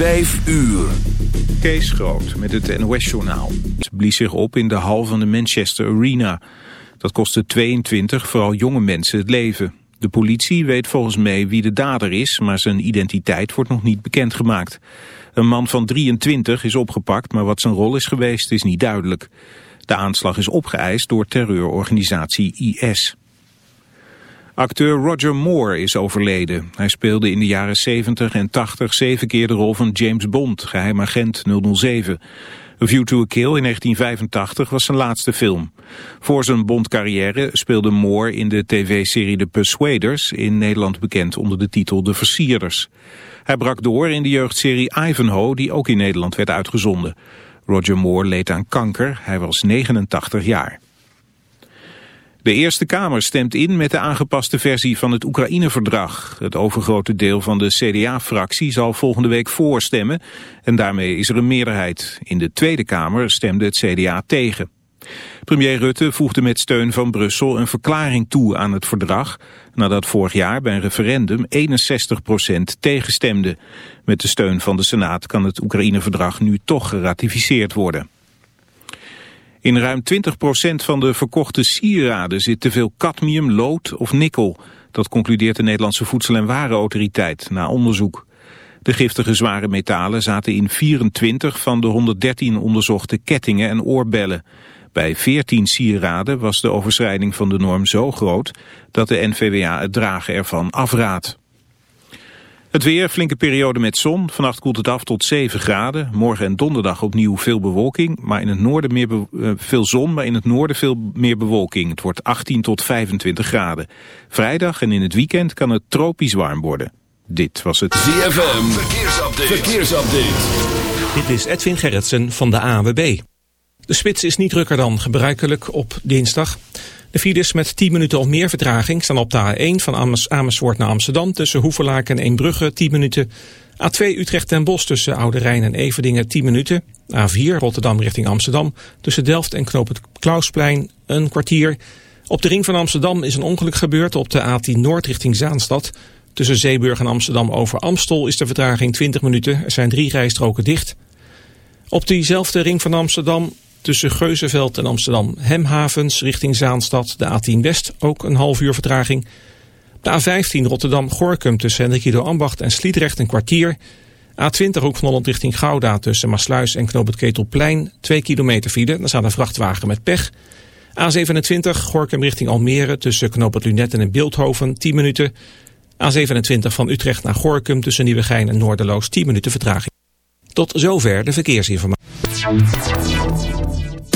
Vijf uur. Kees Groot met het NOS-journaal. blies zich op in de hal van de Manchester Arena. Dat kostte 22, vooral jonge mensen, het leven. De politie weet volgens mij wie de dader is, maar zijn identiteit wordt nog niet bekendgemaakt. Een man van 23 is opgepakt, maar wat zijn rol is geweest is niet duidelijk. De aanslag is opgeëist door terreurorganisatie IS. Acteur Roger Moore is overleden. Hij speelde in de jaren 70 en 80 zeven keer de rol van James Bond, geheim agent 007. A View to a Kill in 1985 was zijn laatste film. Voor zijn Bond-carrière speelde Moore in de tv-serie The Persuaders, in Nederland bekend onder de titel De Versierders. Hij brak door in de jeugdserie Ivanhoe, die ook in Nederland werd uitgezonden. Roger Moore leed aan kanker, hij was 89 jaar. De Eerste Kamer stemt in met de aangepaste versie van het Oekraïne-verdrag. Het overgrote deel van de CDA-fractie zal volgende week voorstemmen en daarmee is er een meerderheid. In de Tweede Kamer stemde het CDA tegen. Premier Rutte voegde met steun van Brussel een verklaring toe aan het verdrag... nadat vorig jaar bij een referendum 61% tegenstemde. Met de steun van de Senaat kan het Oekraïne-verdrag nu toch geratificeerd worden. In ruim 20% van de verkochte sieraden zit te veel cadmium, lood of nikkel. Dat concludeert de Nederlandse Voedsel- en Warenautoriteit na onderzoek. De giftige zware metalen zaten in 24 van de 113 onderzochte kettingen en oorbellen. Bij 14 sieraden was de overschrijding van de norm zo groot dat de NVWA het dragen ervan afraadt. Het weer, flinke periode met zon. Vannacht koelt het af tot 7 graden. Morgen en donderdag opnieuw veel bewolking. Maar in het noorden meer uh, veel zon, maar in het noorden veel meer bewolking. Het wordt 18 tot 25 graden. Vrijdag en in het weekend kan het tropisch warm worden. Dit was het ZFM. Verkeersupdate. Verkeersupdate. Dit is Edwin Gerritsen van de ANWB. De spits is niet drukker dan gebruikelijk op dinsdag. De files met 10 minuten of meer vertraging staan op de A1 van Amersfoort naar Amsterdam... tussen Hoevelaak en Eembrugge 10 minuten. A2 Utrecht en Bos tussen Oude Rijn en Everdingen 10 minuten. A4 Rotterdam richting Amsterdam tussen Delft en Knoop het Klausplein een kwartier. Op de ring van Amsterdam is een ongeluk gebeurd op de A10 Noord richting Zaanstad. Tussen Zeeburg en Amsterdam over Amstel is de vertraging 20 minuten. Er zijn drie rijstroken dicht. Op diezelfde ring van Amsterdam Tussen Geuzenveld en Amsterdam Hemhavens richting Zaanstad, de A10 West, ook een half uur vertraging. De A15 Rotterdam-Gorkum tussen Hendrikido Ambacht en Sliedrecht een kwartier. A20 Hoek van Holland richting Gouda tussen Maasluis en Knoop het Ketelplein, 2 kilometer file. Daar staat een vrachtwagen met pech. A27 Gorkum richting Almere tussen Knoop het Lunet en Beeldhoven, 10 minuten. A27 van Utrecht naar Gorkum tussen Nieuwegein en Noorderloos, 10 minuten vertraging. Tot zover de verkeersinformatie.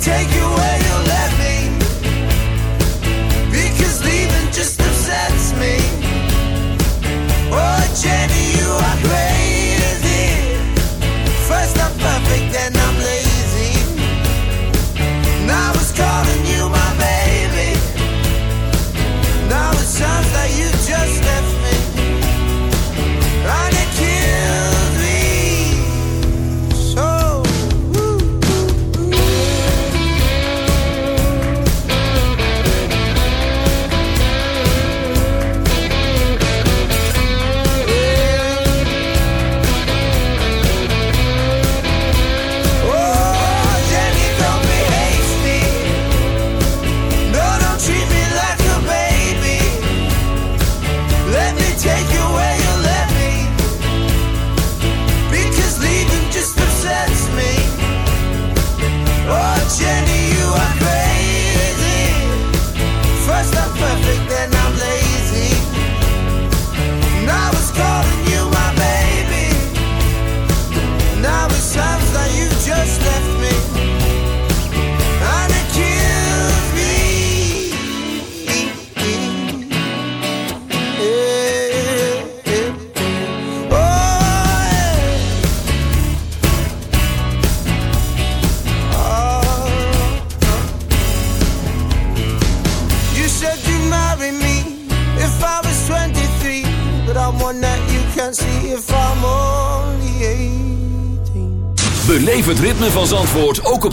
take it.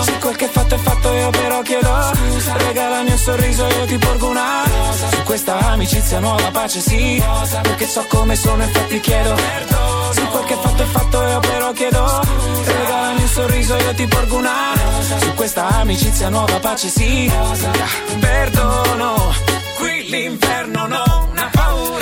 Se quel che fatto è fatto io però chiedo. Scusa. Regalami un sorriso io ti porgo una. Rosa. Su questa amicizia nuova pace sì. Rosa. Perché so come sono infatti chiedo. Perdono. Se quel che fatto è fatto io però chiedo. Scusa. Regalami un sorriso io ti porgo una. Rosa. Su questa amicizia nuova pace sì. Perdono. Qui l'inferno non ha paura.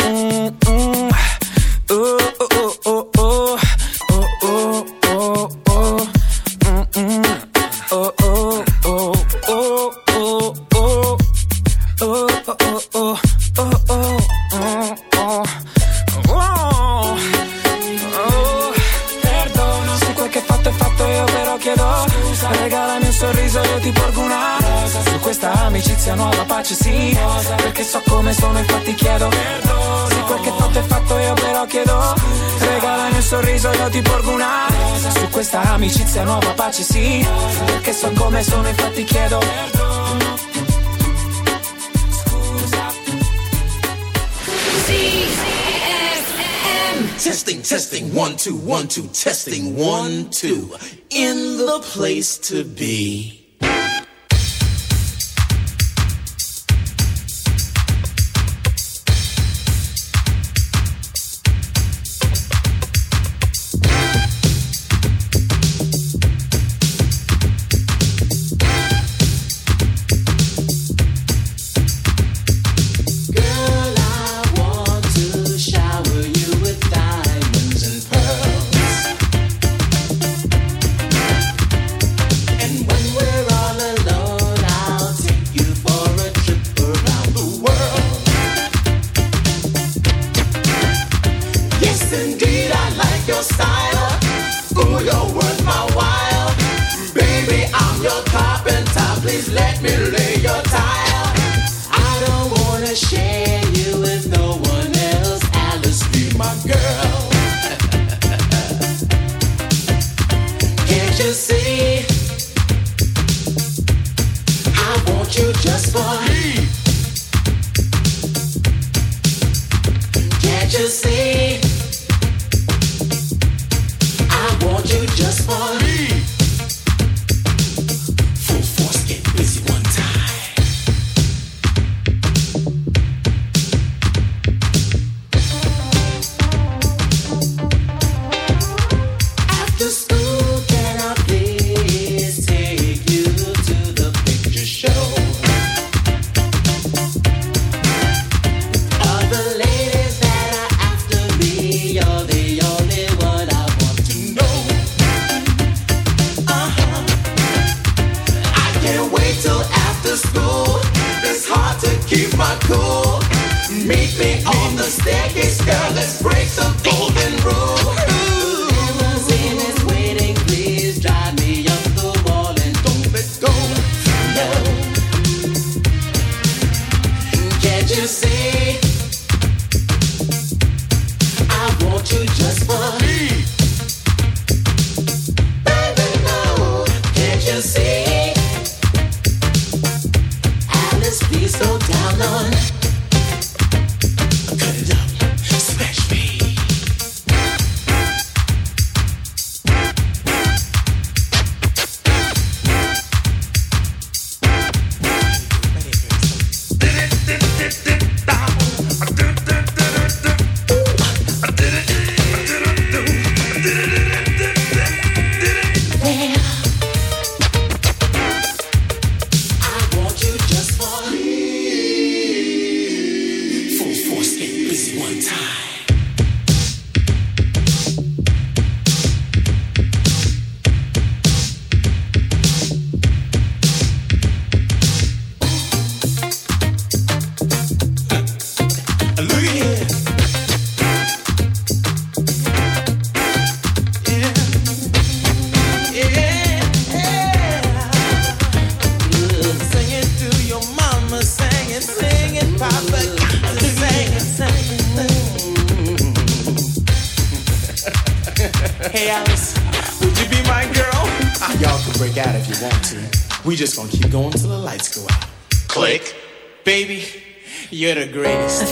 mm, mm. mm. Ooh, ooh, ooh, ooh. Questa amicizia nuova pace sì Rosa. Perché so come sono infatti chiedo Perdono Se quel che fatto è fatto io però chiedo Scusa. Regalami un sorriso io ti porgo una Rosa. Su questa amicizia nuova pace sì. Perché so come sono infatti chiedo Perdono Testing, testing, one, two, one, two, testing, one, two. In the place to be. cool. Meet me on the staircase, girl. Let's break